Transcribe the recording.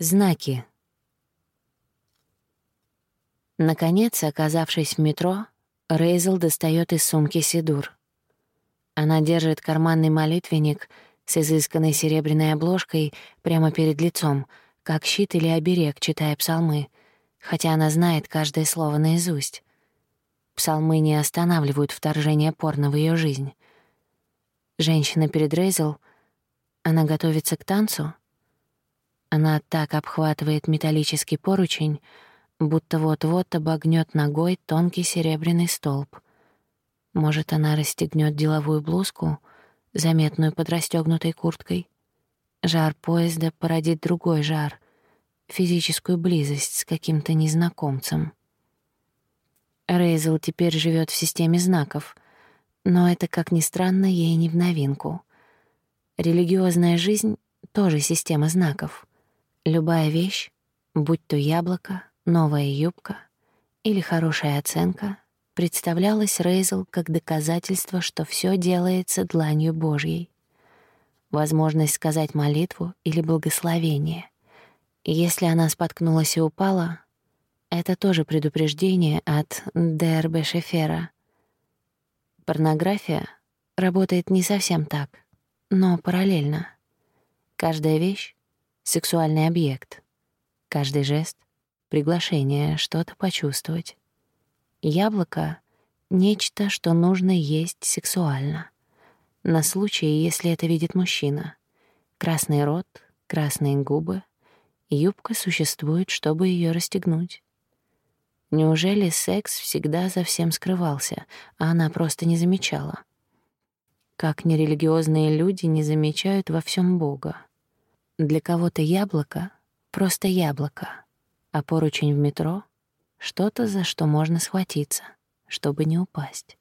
Знаки. Наконец, оказавшись в метро, Рейзел достает из сумки Сидур. Она держит карманный молитвенник с изысканной серебряной обложкой прямо перед лицом, как щит или оберег, читая псалмы, хотя она знает каждое слово наизусть. Псалмы не останавливают вторжение порно в ее жизнь. Женщина перед Рейзел, она готовится к танцу. Она так обхватывает металлический поручень, будто вот-вот обогнёт ногой тонкий серебряный столб. Может, она расстегнёт деловую блузку, заметную под расстёгнутой курткой. Жар поезда породит другой жар, физическую близость с каким-то незнакомцем. Рейзел теперь живёт в системе знаков, но это, как ни странно, ей не в новинку. Религиозная жизнь — тоже система знаков. Любая вещь, будь то яблоко, новая юбка или хорошая оценка, представлялась Рейзел как доказательство, что всё делается дланью Божьей. Возможность сказать молитву или благословение. Если она споткнулась и упала, это тоже предупреждение от Дербе Шефера. Порнография работает не совсем так, но параллельно. Каждая вещь — сексуальный объект. Каждый жест — приглашение что-то почувствовать. Яблоко — нечто, что нужно есть сексуально. На случай, если это видит мужчина. Красный рот, красные губы. Юбка существует, чтобы её расстегнуть. Неужели секс всегда за всем скрывался, а она просто не замечала? Как нерелигиозные люди не замечают во всем Бога. Для кого-то яблоко — просто яблоко, а поручень в метро — что-то, за что можно схватиться, чтобы не упасть.